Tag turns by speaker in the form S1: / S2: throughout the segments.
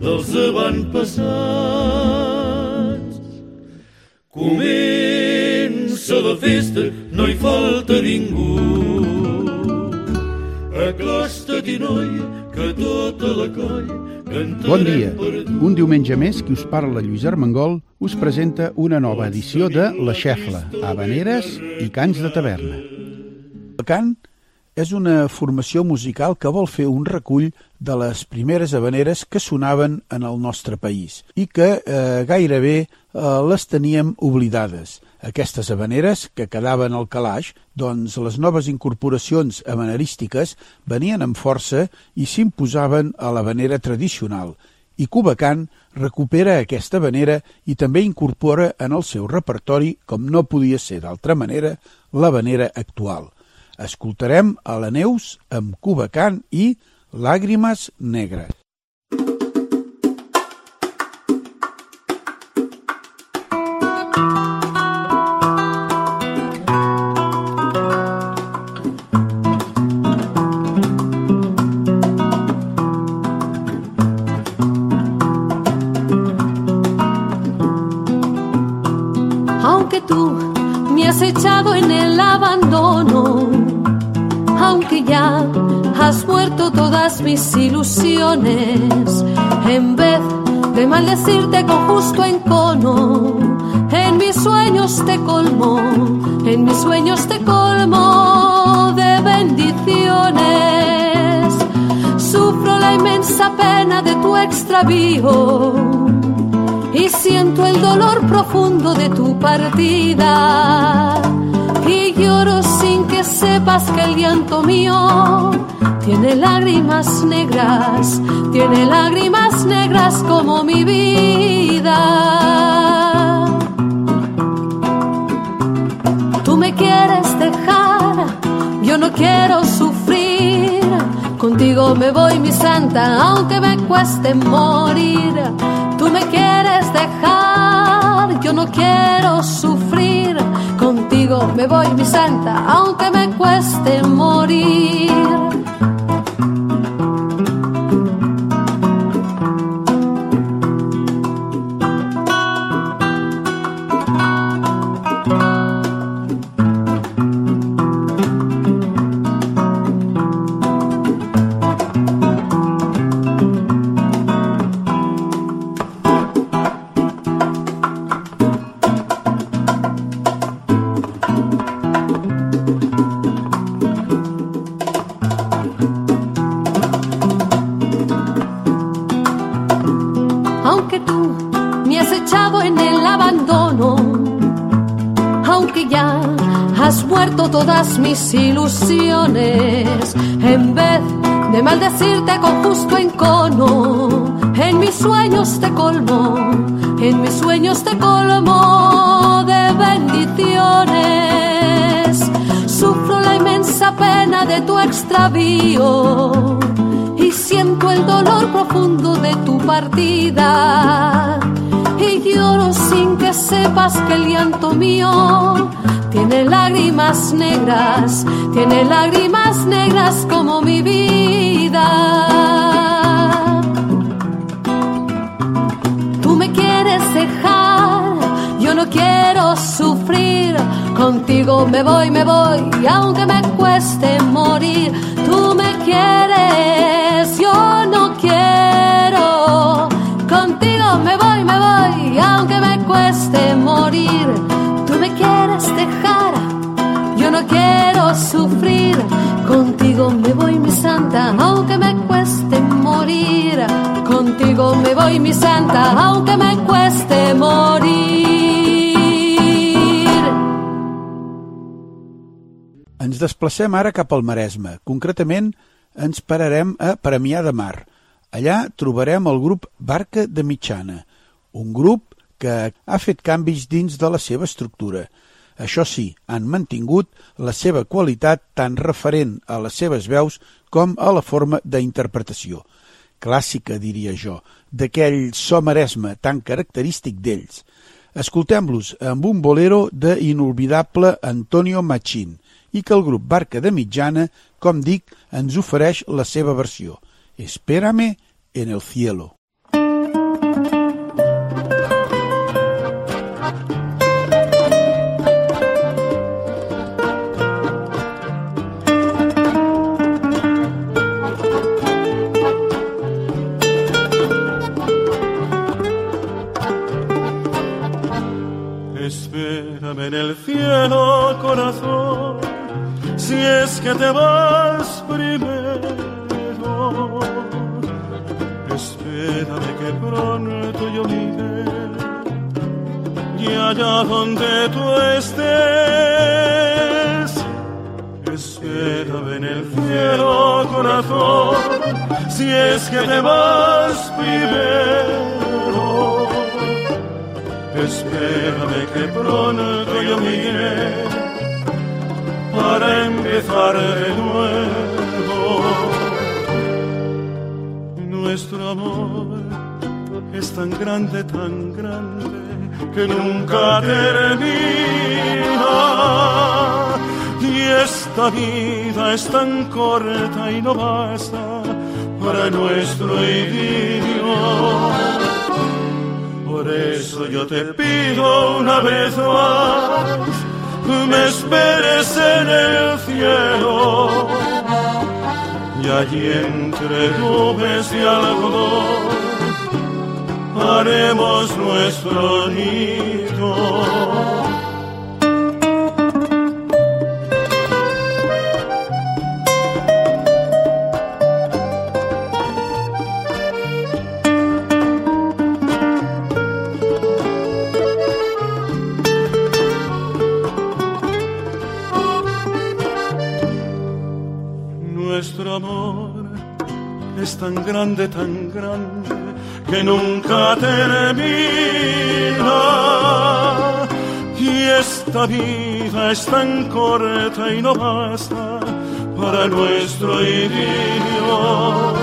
S1: dels avantpassats. Comença la festa, no hi falta ningú. Acosta-t'hi, noia, que tota la colla cantarem
S2: Bon dia. Un diumenge més, qui us parla Lluís Armengol us presenta una nova edició de La Xefla, Habaneres i Cants de Taverna. El cant és una formació musical que vol fer un recull de les primeres habaneres que sonaven en el nostre país i que eh, gairebé eh, les teníem oblidades. Aquestes habaneres que quedaven al calaix, doncs les noves incorporacions habanerístiques venien amb força i s'imposaven a l'habanera tradicional i Cubacant recupera aquesta habanera i també incorpora en el seu repertori, com no podia ser d'altra manera, l'habanera actual. Escoltarem a la Neus amb Cubacant i Làgrimes Negres.
S3: Mis ilusiones, en vez de maldecirte con justo encono, en mis sueños te colmo, en mis sueños te colmo de bendiciones, sufro la inmensa pena de tu extravío y siento el dolor profundo de tu partida. Y lloro sin que sepas que el llanto mío tiene lágrimas negras, tiene lágrimas negras como mi vida. Tú me quieres dejar, yo no quiero sufrir. Contigo me voy, mi santa, aunque me cueste morir. Tú me quieres dejar, yo no quiero sufrir. Contigo me voy, mi santa, aunque me cueste morir. Con justo encono, en mis sueños te colmo, en mis sueños te colmo de bendiciones, sufro la inmensa pena de tu extravío y siento el dolor profundo de tu partida. Y lloro sin que sepas que el llanto mío tiene lágrimas negras, tiene lágrimas negras como mi vida. Tú me quieres dejar, yo no quiero sufrir, contigo me voy, me voy, aunque me cueste morir, tú me quieres, yo no quiero, contigo me
S4: voy,
S3: me voy, aunque me cueste morir. quiero sufrir, contigo me voy
S4: mi santa, aunque me cueste morir, contigo me voy mi santa, aunque me cueste morir.
S2: Ens desplacem ara cap al Maresme, concretament ens pararem a Premià de Mar. Allà trobarem el grup Barca de Mitjana, un grup que ha fet canvis dins de la seva estructura – això sí, han mantingut la seva qualitat tant referent a les seves veus com a la forma d'interpretació. Clàssica, diria jo, d'aquell so maresme tan característic d'ells. Escoltem-los amb un bolero de inolvidable Antonio Machín i que el grup Barca de Mitjana, com dic, ens ofereix la seva versió. Espérame en el cielo.
S5: En el cielo, corazón, si es que te vas primero. Espérame que pronto yo iré y allá donde tú estés. Espérame en el cielo, corazón, si es que te vas primero. Espérame que pronto yo iré para empezar de nuevo. Nuestro amor es tan grande, tan grande, que nunca termina. Y esta vida es tan corta y no basta para nuestro idilio. Yo te pido una vez más, me esperes en el cielo. Y allí entre nubes y algodón haremos nuestro nido. Grande, tan grande, que nunca termina. Y esta vida es tan corta y no basta para nuestro idilio.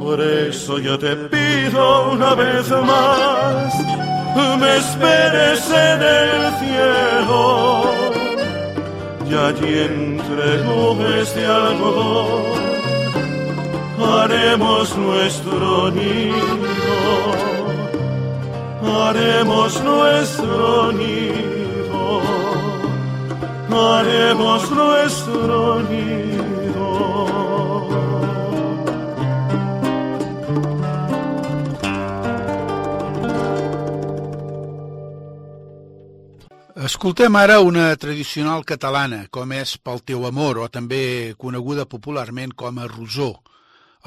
S5: Por eso yo te pido una vez más, me esperes en el cielo y allí entre nubes de algodón haremos nuestro nido, haremos nuestro nido, haremos nuestro nido.
S2: Escoltem ara una tradicional catalana, com és Pel teu amor, o també coneguda popularment com a Rosó.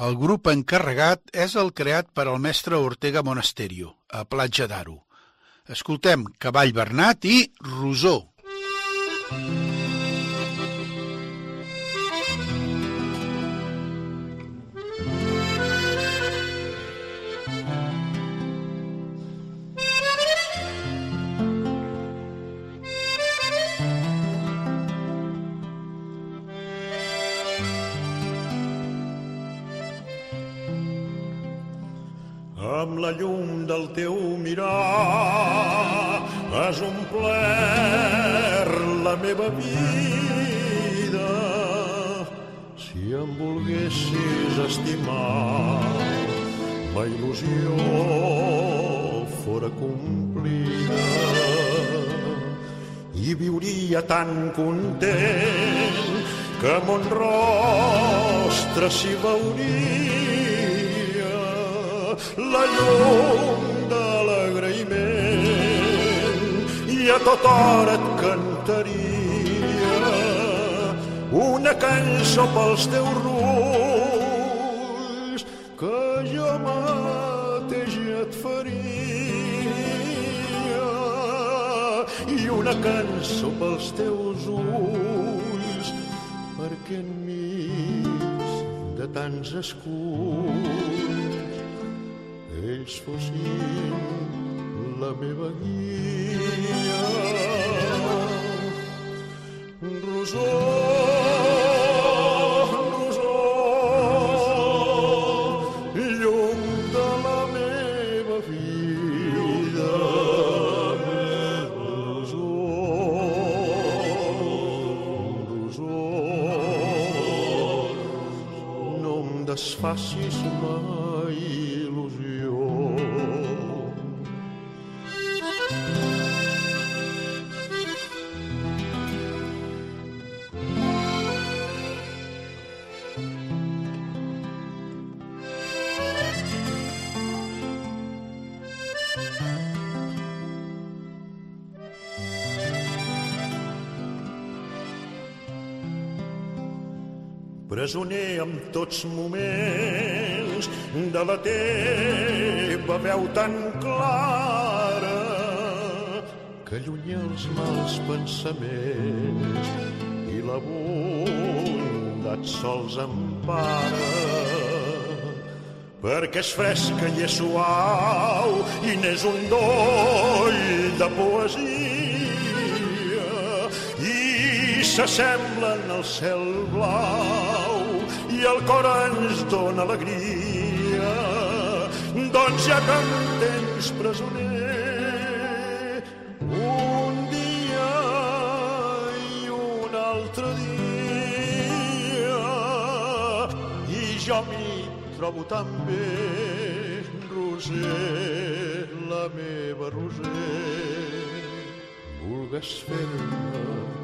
S2: El grup encarregat és el creat per al mestre Ortega Monasterio, a Platja d'Aro. Escoltem Cavall Bernat i Rosó.
S6: Amb la llum del teu mirar. Has omplert la meva vida. Si em volguessis estimar, ma il·lusió fora complida. I viuria tan content que mon rostre s'hi veuria la llum de l'agraïment. I a tota hora et cantaria una cançó pels teus rulls que jo mateix et faria. I una cançó pels teus ulls perquè en mi de tants escuts ells fossin la meva guia. Rosó, rosó, llum de la meva vida. Rosó, rosó, no em desfacis mai presoner en tots moments de la teva veu tan clara que allunya els mals pensaments i la bondat sols empara. Perquè és fresca i és suau i n'és un doll de poesia. I s'assemblen al cel blau i el cor ens dóna alegria. Doncs ja que em tens presoner un dia i un altre dia i jo m'hi trobo tan bé Roser, la meva Roser. Vulgues fer-me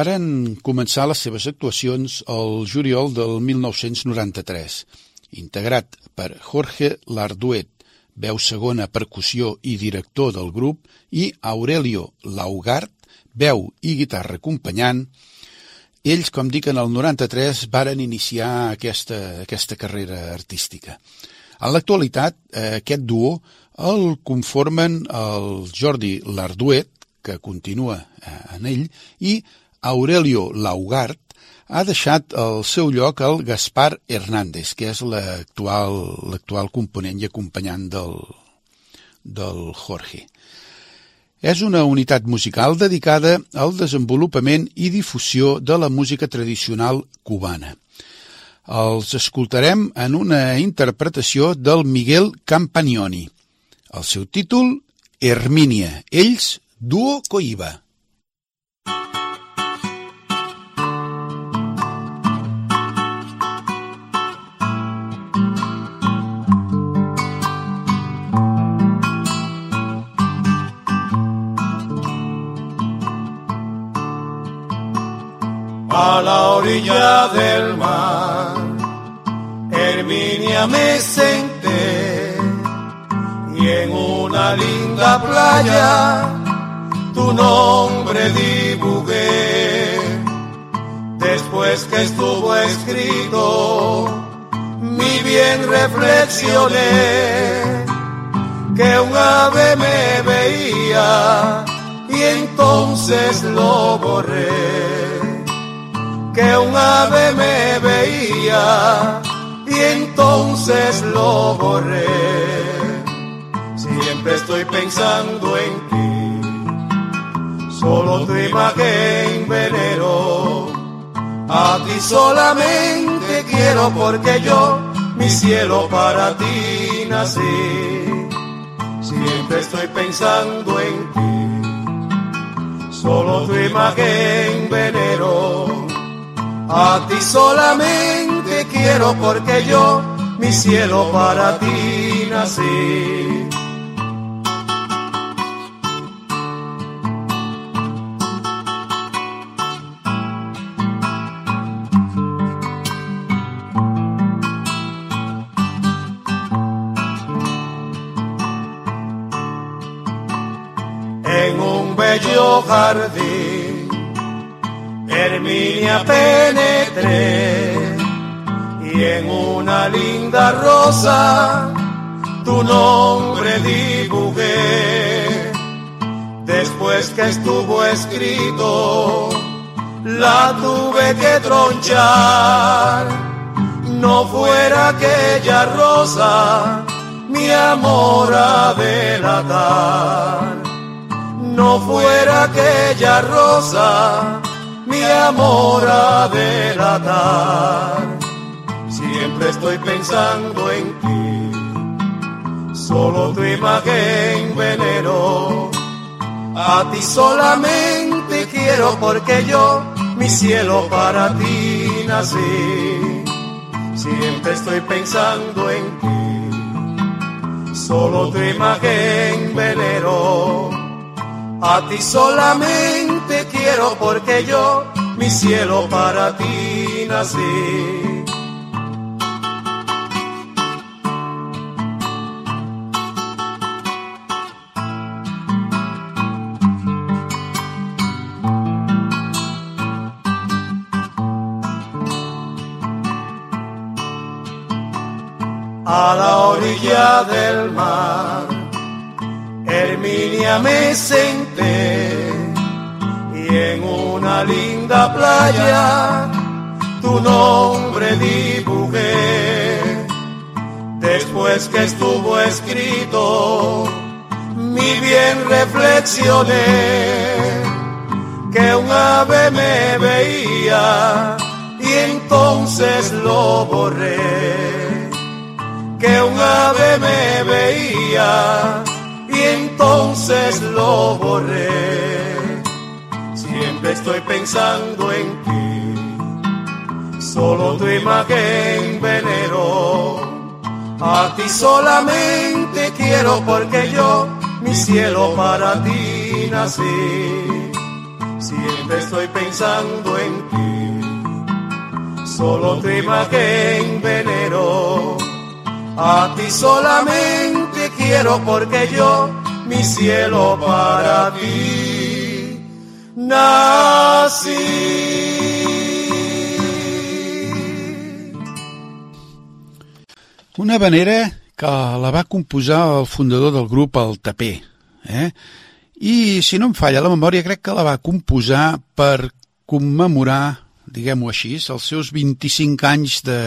S2: Varen començar les seves actuacions el juliol del 1993, integrat per Jorge Larduet, veu segona, percussió i director del grup, i Aurelio Laugart, veu i guitarra acompanyant. Ells, com dic, en el 93 varen iniciar aquesta, aquesta carrera artística. En l'actualitat, eh, aquest duo el conformen el Jordi Larduet, que continua eh, en ell, i Aurelio Laugart ha deixat el seu lloc al Gaspar Hernández, que és l'actual component i acompanyant del, del Jorge. És una unitat musical dedicada al desenvolupament i difusió de la música tradicional cubana. Els escoltarem en una interpretació del Miguel Campagnoni. El seu títol, Hermínia. Ells, Duo Coiba.
S7: A la orilla del mar. Herminia me senté y en una linda playa tu nombre dibujé. Después que estuvo escrito, mi bien reflexioné que un ave me veía y entonces lo borré que un ave me veía y entonces lo borré. Siempre estoy pensando en ti, solo tu imagen venero. A ti solamente quiero porque yo mi cielo para ti nací. Siempre estoy pensando en ti, solo tu imagen venero. A ti solamente quiero porque yo mi cielo para ti nací. En un bello jardín, Herminia penetré y en una linda rosa tu nombre dibujé. Después que estuvo escrito, la tuve que tronchar. No fuera aquella rosa mi amor a delatar. No fuera aquella rosa mi amor a delatar. Siempre estoy pensando en ti, solo tu imagen venero. A ti solamente quiero porque yo mi cielo para ti nací. Siempre estoy pensando en ti, solo tu imagen venero. A ti solamente quiero porque yo mi cielo para ti nací. A la orilla del mar, Herminia me senté linda playa tu nombre dibujé. Después que estuvo escrito, mi bien reflexioné que un ave me veía y entonces lo borré. Que un ave me veía y entonces lo borré. Estoy pensando en ti, solo tu imagen venero. A ti solamente quiero porque yo mi cielo para ti nací. Siempre estoy pensando en ti, solo tu imagen venero. A ti solamente quiero porque yo mi cielo para ti nací.
S2: Una vanera que la va composar el fundador del grup, el Tapé. Eh? I, si no em falla la memòria, crec que la va composar per commemorar, diguem-ho així, els seus 25 anys de,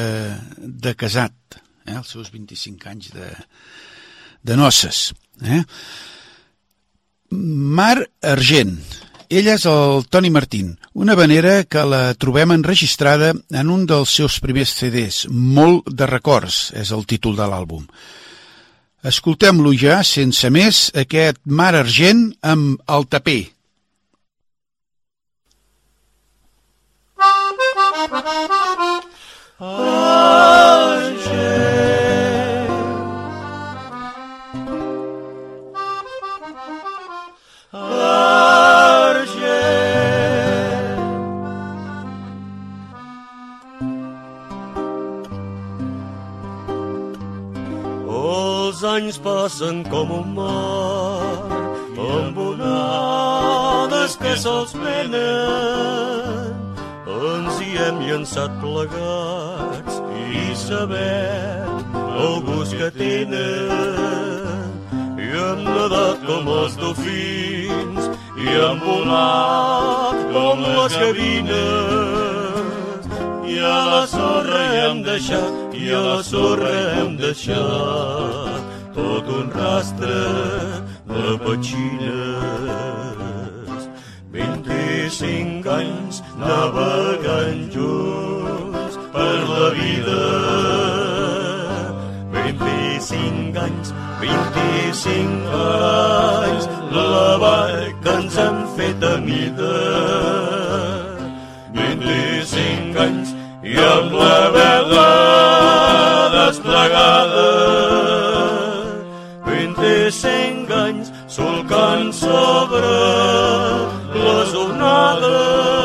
S2: de casat, eh? els seus 25 anys de, de noces. Eh? Mar Argent. Ell és el Toni Martín, una vanera que la trobem enregistrada en un dels seus primers CDs, Molt de records, és el títol de l'àlbum. Escoltem-lo ja, sense més, aquest Mar Argent amb el taper.
S5: Els anys passen com un mar, amb onades que se'ls venen. Ens hi hem llançat plegats i sabem el gust que tenen. I hem nedat com els dofins i hem volat com les gavines. I a la sorra
S8: hem deixat i a la sorra hem deixat tot un rastre de petxines. 25 anys navegant junts per la vida. 25 anys, 25 anys, la barca ens hem fet a mida. 25 anys i amb la vela desplegada. 25 anys solcant sobre les onades.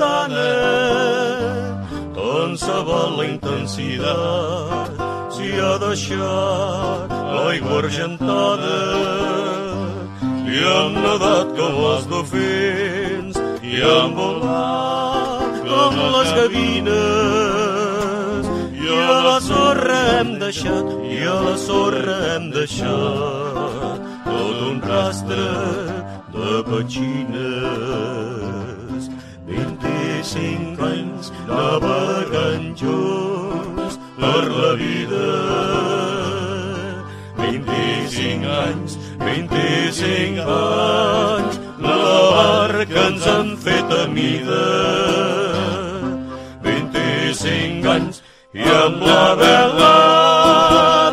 S8: Tramuntana, tant se val la intensitat, si ha deixat l'aigua argentada, i hem nedat com els dofins, i hem volat com les gavines, i a la sorra hem deixat, i a la sorra hem deixat tot un rastre de petxines. 25 anys navegant junts per la vida. 25 anys, 25 anys, la barca ens han fet a mida. 25 anys i amb la vela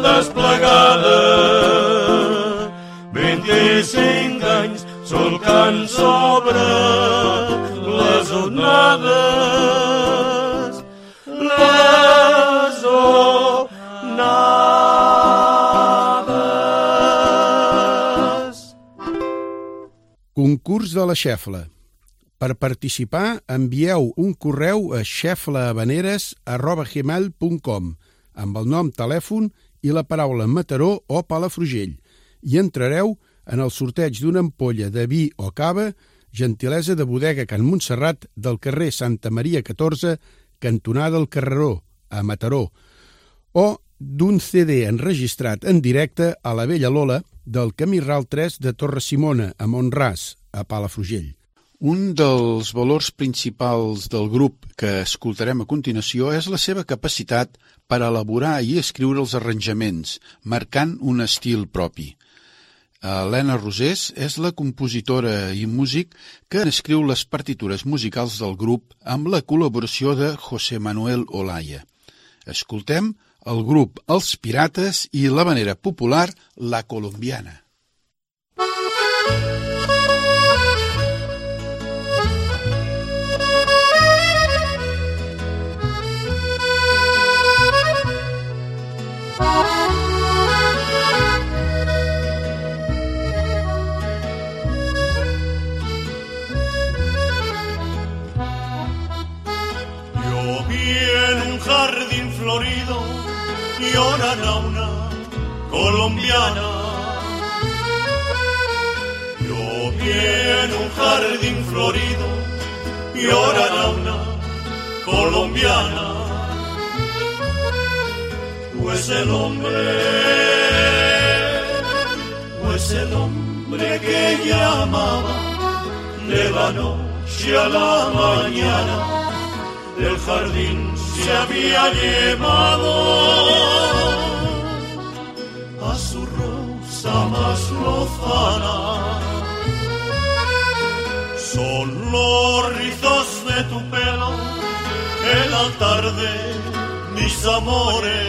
S8: desplegada. 25 anys solcant sobre les
S2: de la xefla. Per participar, envieu un correu a xeflahabaneres.gmail.com amb el nom, telèfon i la paraula Mataró o Palafrugell i entrareu en el sorteig d'una ampolla de vi o cava, gentilesa de bodega Can Montserrat del carrer Santa Maria 14, cantonada del Carreró, a Mataró, o d'un CD enregistrat en directe a la Vella Lola del Camí Ral 3 de Torre Simona, a Montràs, a Palafrugell. Un dels valors principals del grup que escoltarem a continuació és la seva capacitat per elaborar i escriure els arranjaments, marcant un estil propi. Helena Rosés és la compositora i músic que escriu les partitures musicals del grup amb la col·laboració de José Manuel Olaya. Escoltem el grup Els Pirates i la manera popular La Colombiana.
S6: Yo un jardín florido llorar a una colombiana. Yo vi en un jardín florido llorar a una colombiana. Pues el hombre, pues el hombre que ella amaba de la noche a la mañana del jardín se había llevado a su rosa más lozana. Son los rizos de tu pelo el altar de mis amores.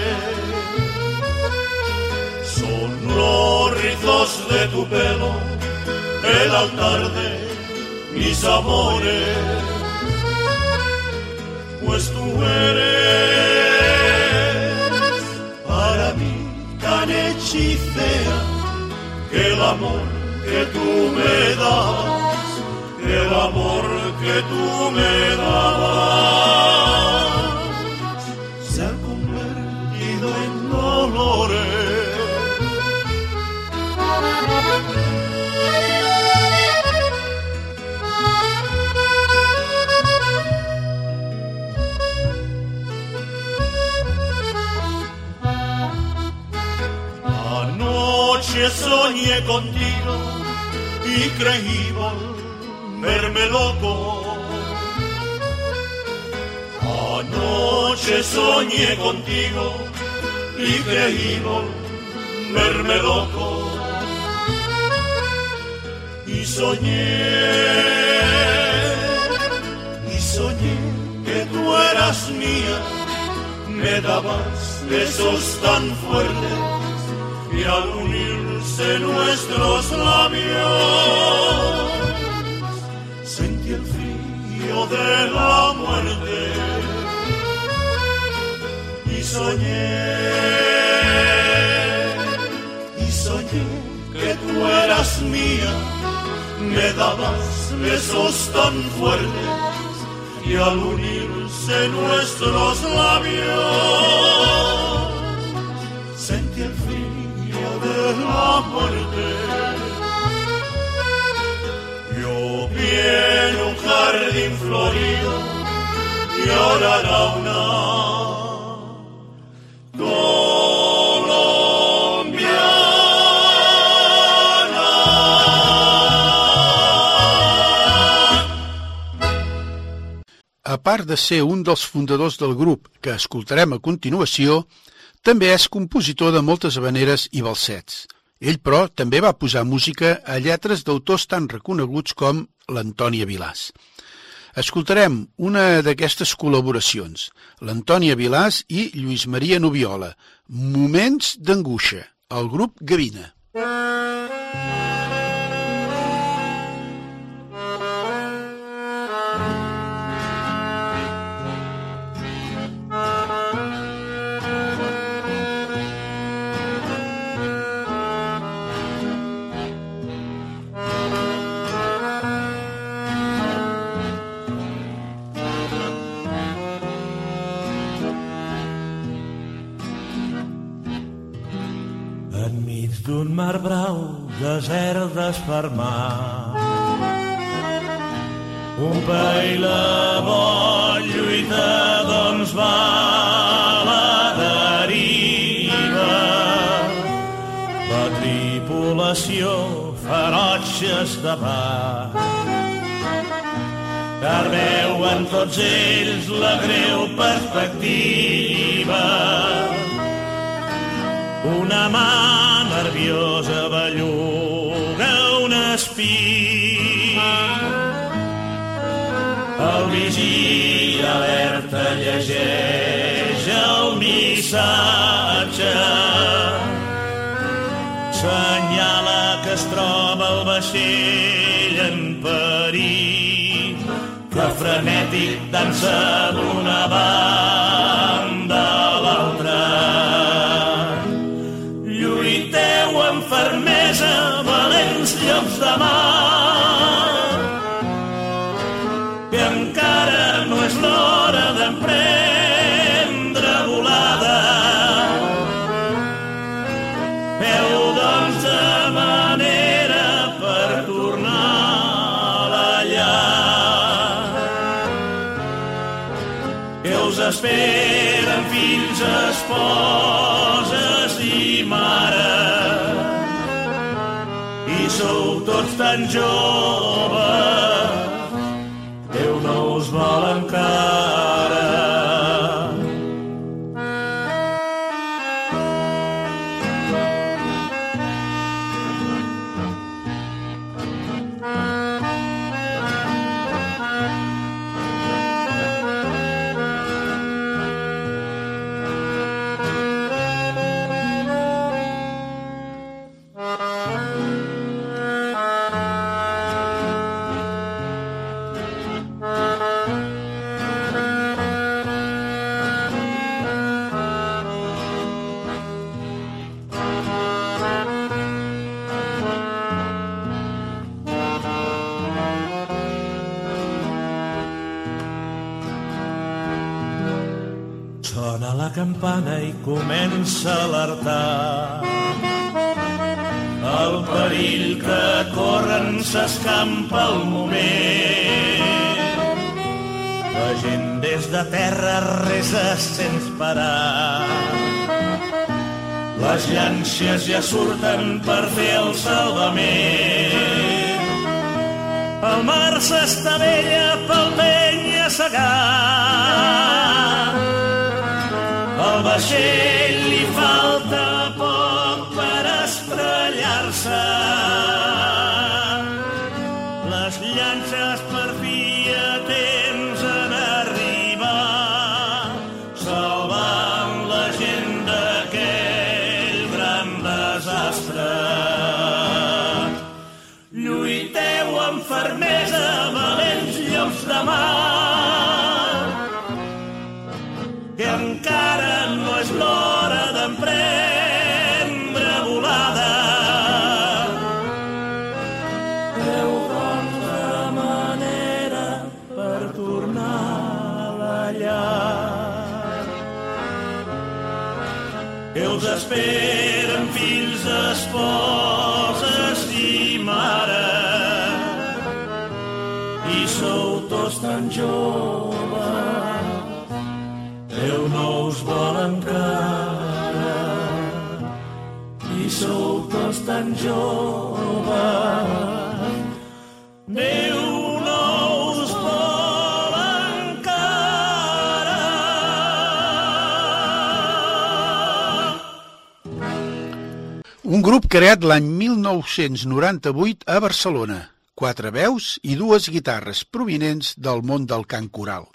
S6: Son los rizos de tu pelo el altar de mis amores pues tú eres para mí tan hechicera que el amor que tú me que el amor que tú me dabas,
S8: soñé contigo y creí volverme loco. Anoche soñé contigo y creí volverme loco. Y soñé, y soñé que tú eras mía, me dabas besos tan fuertes y al unirse nuestros labios. Sentí el frío de la muerte y soñé y soñé que tú eras mía. Me dabas besos tan fuertes y al unirse nuestros labios sentí el frío de la muerte. Yo vi en un jardín florido llorará una colombiana.
S2: A part de ser un dels fundadors del grup que escoltarem a continuació, també és compositor de moltes habaneres i balsets. Ell, però, també va posar música a lletres d'autors tan reconeguts com l'Antònia Vilàs. Escoltarem una d'aquestes col·laboracions, l'Antònia Vilàs i Lluís Maria Noviola, Moments d'angoixa, el grup Gavina.
S9: D'espermar. Un paila bo lluita, doncs va a la deriva. La tripulació ferotges de mar. Car veuen tots ells la greu perspectiva una mà Vigia alerta llegeix el missatge. Senyala que es troba el vaixell en perill, que frenètic dansa d'una banda a l'altra lluiteu amb fermesa, valents llops de mar, esperen fills, esposes i mares. I sou tots tan joves s'escampa al moment. La gent des de terra resa sense parar. Les llàncies ja surten per fer el salvament. El mar s'estavella pel penya segar. El vaixell li falta esperen fills, esposes i mares i sou tots tan joves Déu no us vol encara. I sou tots tan joves
S2: Un grup creat l'any 1998 a Barcelona. Quatre veus i dues guitarres provinents del món del cant coral.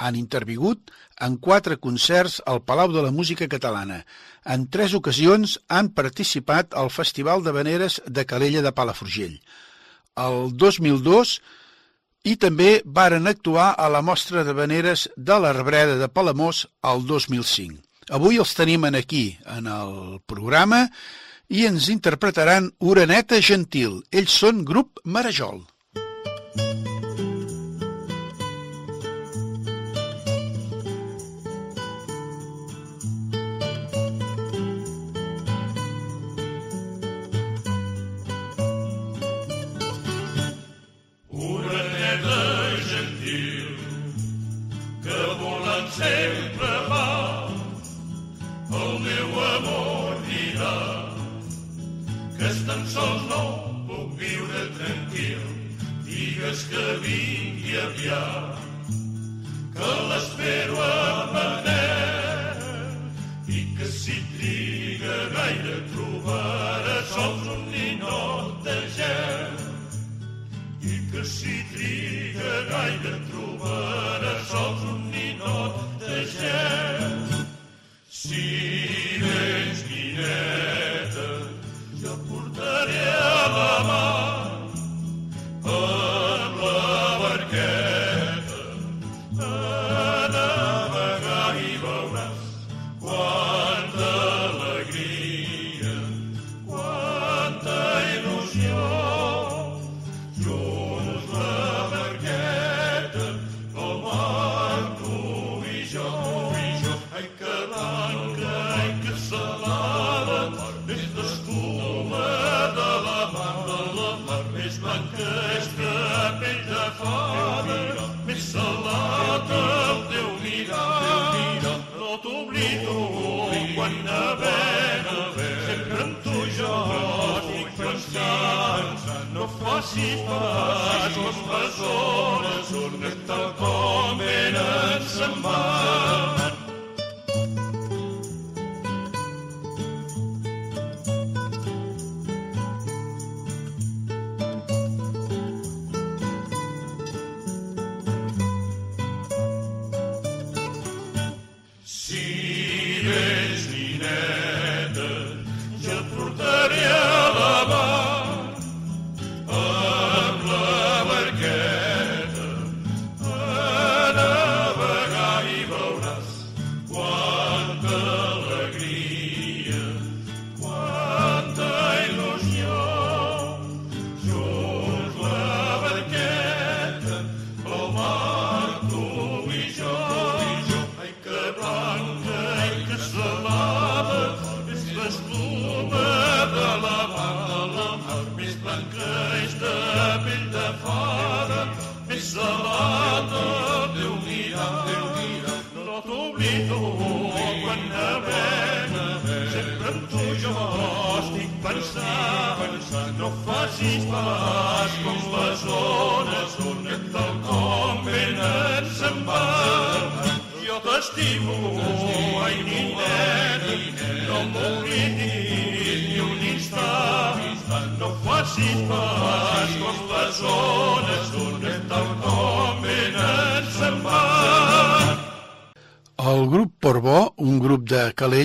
S2: Han intervingut en quatre concerts al Palau de la Música Catalana. En tres ocasions han participat al Festival de Veneres de Calella de Palafrugell. El 2002 i també varen actuar a la mostra de veneres de l'Arbreda de Palamós el 2005. Avui els tenim en aquí, en el programa, i ens interpretaran Oreneta Gentil. Ells són grup Marajol.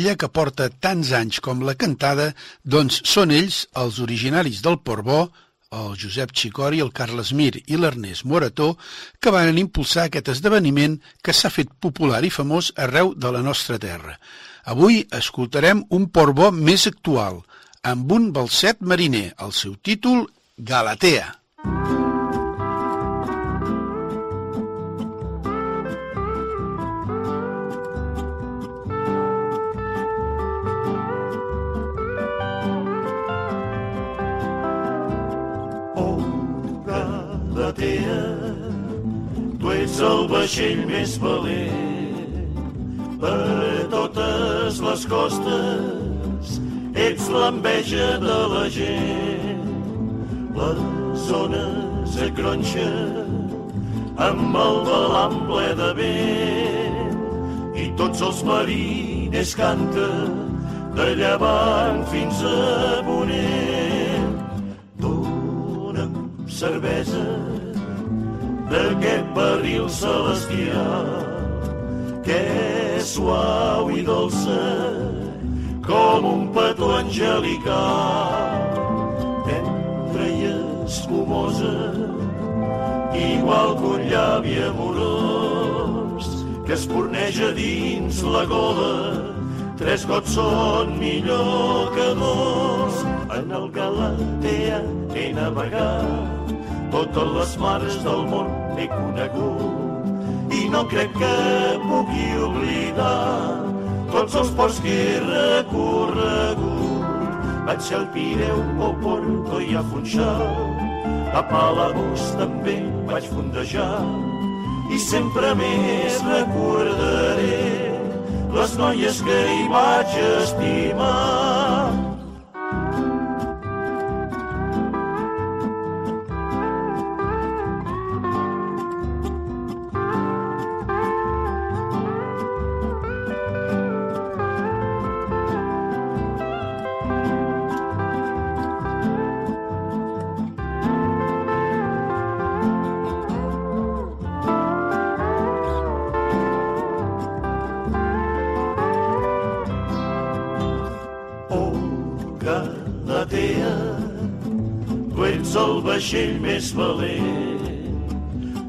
S10: De
S2: Calella que porta tants anys com la cantada, doncs són ells, els originaris del Portbó, el Josep Xicori, el Carles Mir i l'Ernest Morató, que van impulsar aquest esdeveniment que s'ha fet popular i famós arreu de la nostra terra. Avui escoltarem un Portbó més actual, amb un balset mariner, el seu títol Galatea. Galatea.
S8: Ets el vaixell més valent per totes les costes, ets l'enveja de la gent. La zona s'acronxa amb el balam ple de vent i tots els mariners canten de llevant fins a ponent. Dóna'm cervesa d'aquest barril celestial que és suau i dolça com un petó angelical. Tendre i escumosa igual que un llavi amorós que es porneja dins la gola. Tres gots són millor que dos en el Galatea he navegat totes les mares del món he conegut i no crec que pugui oblidar tots els ports que he recorregut. Vaig ser al Pireu, o Porto i a Funchal, a Palamós també vaig fondejar i sempre més recordaré les noies que hi vaig estimar vaixell més valent.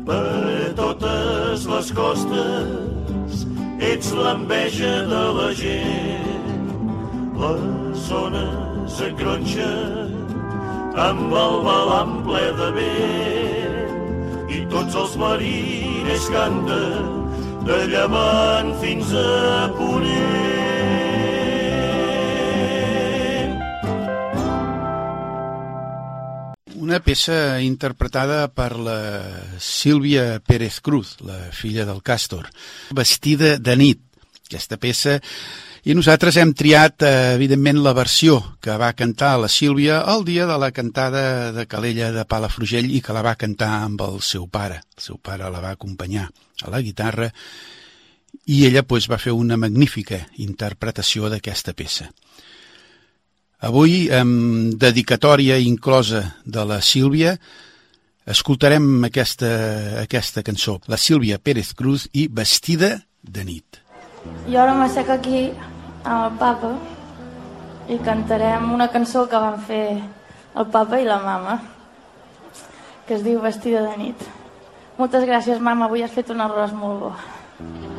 S8: Per totes les costes ets l'enveja de la gent. La zona s'encronxa amb el balam ple de vent. I tots els mariners canten de llevant fins a ponent
S2: una peça interpretada per la Sílvia Pérez Cruz, la filla del Càstor, vestida de nit. Aquesta peça i nosaltres hem triat, eh, evidentment, la versió que va cantar la Sílvia el dia de la cantada de Calella de Palafrugell i que la va cantar amb el seu pare. El seu pare la va acompanyar a la guitarra i ella pues, va fer una magnífica interpretació d'aquesta peça. Avui, amb dedicatòria inclosa de la Sílvia, escoltarem aquesta, aquesta cançó, la Sílvia Pérez Cruz i Vestida de nit.
S4: Jo ara m'assec aquí amb el papa i cantarem una cançó que van fer el papa i la mama, que es diu Vestida de nit. Moltes gràcies, mama, avui has fet un arròs molt bo. les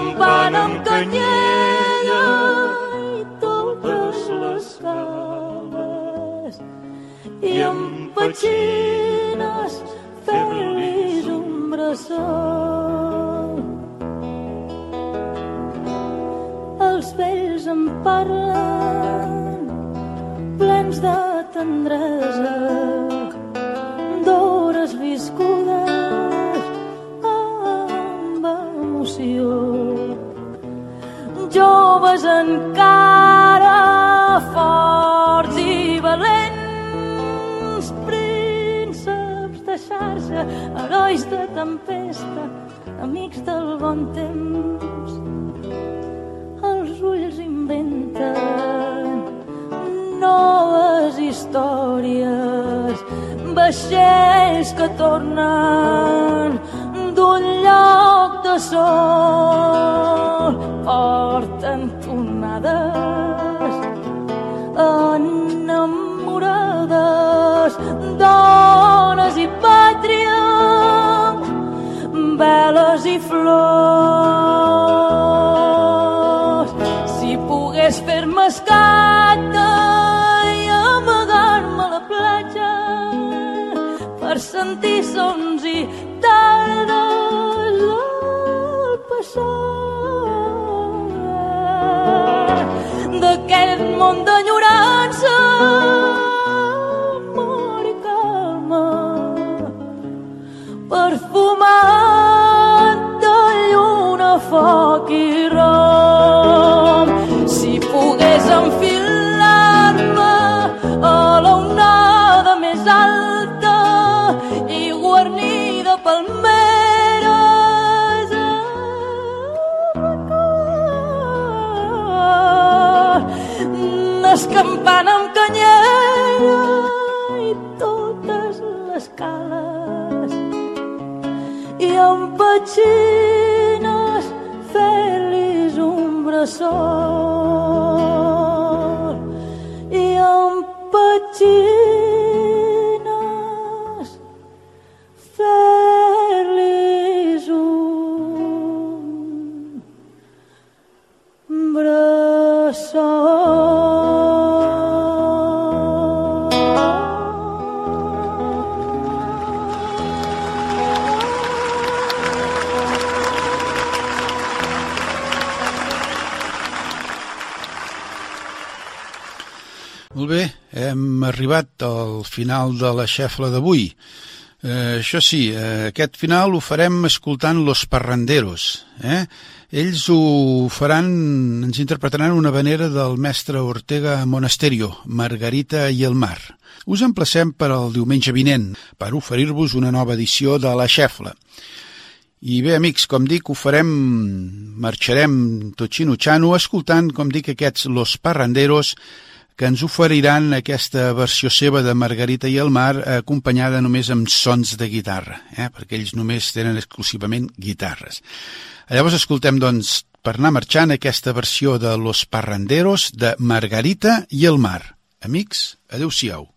S4: escampant amb canyella i totes les cales i amb petxines fer-los un bressol. Els vells em parlen plens de tendresa encara forts i valents prínceps de xarxa herois de tempesta amics del bon temps. Els ulls inventen noves històries vaixells que tornen d'un lloc de sol porten enamorades dones i pàtria veles i flors Mơ petxines fer-los un bressol
S2: hem arribat al final de la xefla d'avui. Eh, això sí, eh, aquest final ho farem escoltant Los Parranderos. Eh? Ells ho faran, ens interpretaran una vanera del mestre Ortega Monasterio, Margarita i el mar. Us emplacem per al diumenge vinent, per oferir-vos una nova edició de la xefla. I bé, amics, com dic, ho farem, marxarem tot xinutxano escoltant, com dic, aquests Los Parranderos, que ens oferiran aquesta versió seva de Margarita i el mar acompanyada només amb sons de guitarra, eh? perquè ells només tenen exclusivament guitarres. Llavors escoltem, doncs, per anar marxant aquesta versió de Los Parranderos de Margarita i el mar. Amics, adeu-siau.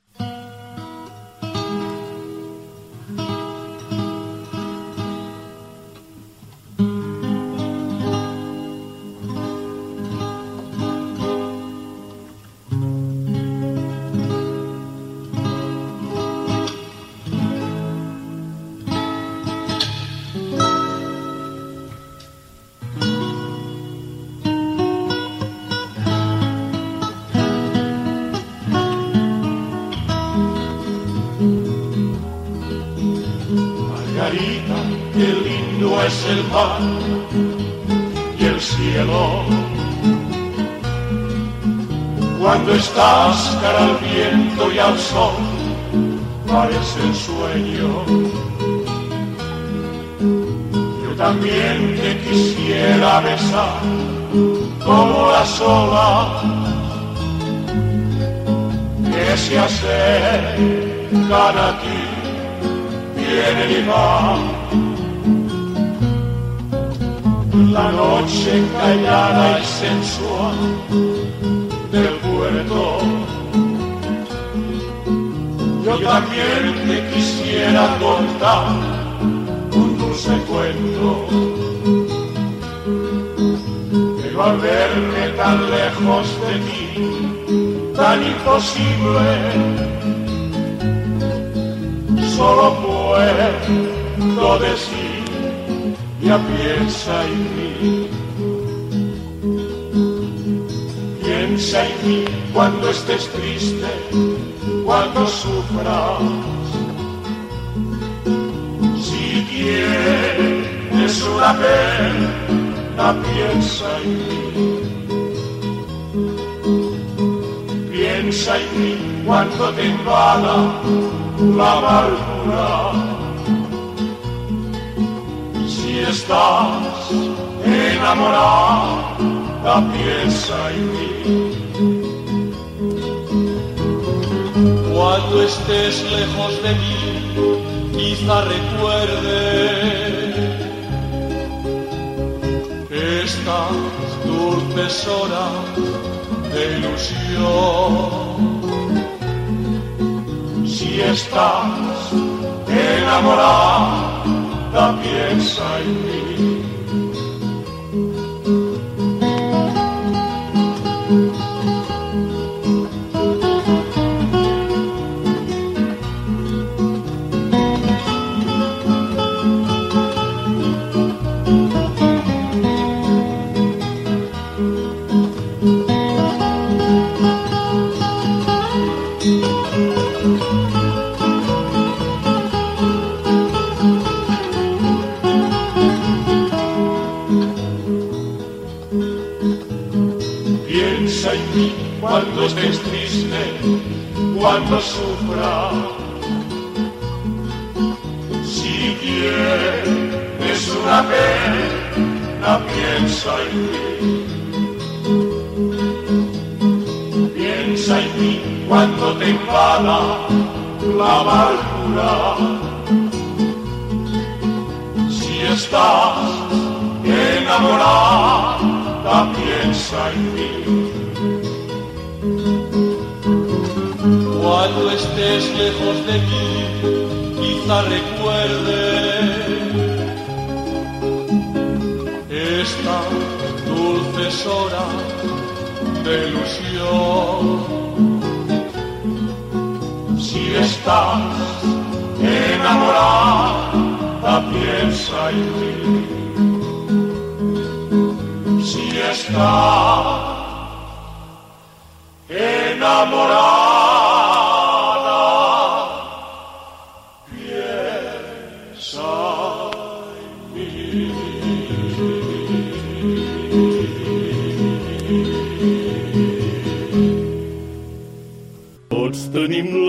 S11: Cuando estás cara al viento y al sol, parece un sueño. Yo también te quisiera besar como las olas que se acercan aquí, vienen y van. La noche callada y sensual Yo también te quisiera contar un dulce cuento, pero al verme tan lejos de ti, tan imposible, solo puedo decir ya piensa en mí. Piensa en mí cuando estés triste, cuando sufras. Si tienes una pena, piensa en mí. Piensa en mí cuando te invada la amargura estás enamorada, piensa en mí.
S12: Cuando estés lejos de mí, quizá recuerde estas dulces horas de ilusión.
S11: Si estás enamorada, piensa en mí. Cuando sufra. Si quieres una pena, piensa en mí. Piensa en mí cuando te invada la amargura. Si estás enamorada, piensa en mí.
S12: Cuando estés lejos de mí, quizá recuerde esta dulces horas de ilusión.
S11: Si estás enamorada, piensa en mí. Si estás enamorada,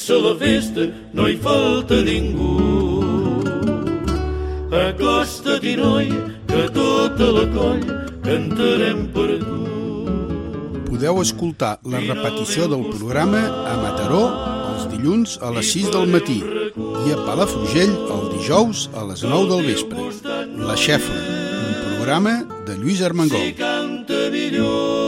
S1: Comença la festa, no hi falta ningú. Acosta-t'hi, noia, que tota la colla cantarem per tu
S13: podeu escoltar la repetició del programa a Mataró els dilluns a les 6 del matí i a Palafrugell el dijous a les 9 del vespre. La Xefla, un programa de Lluís Armengol. Si canta millor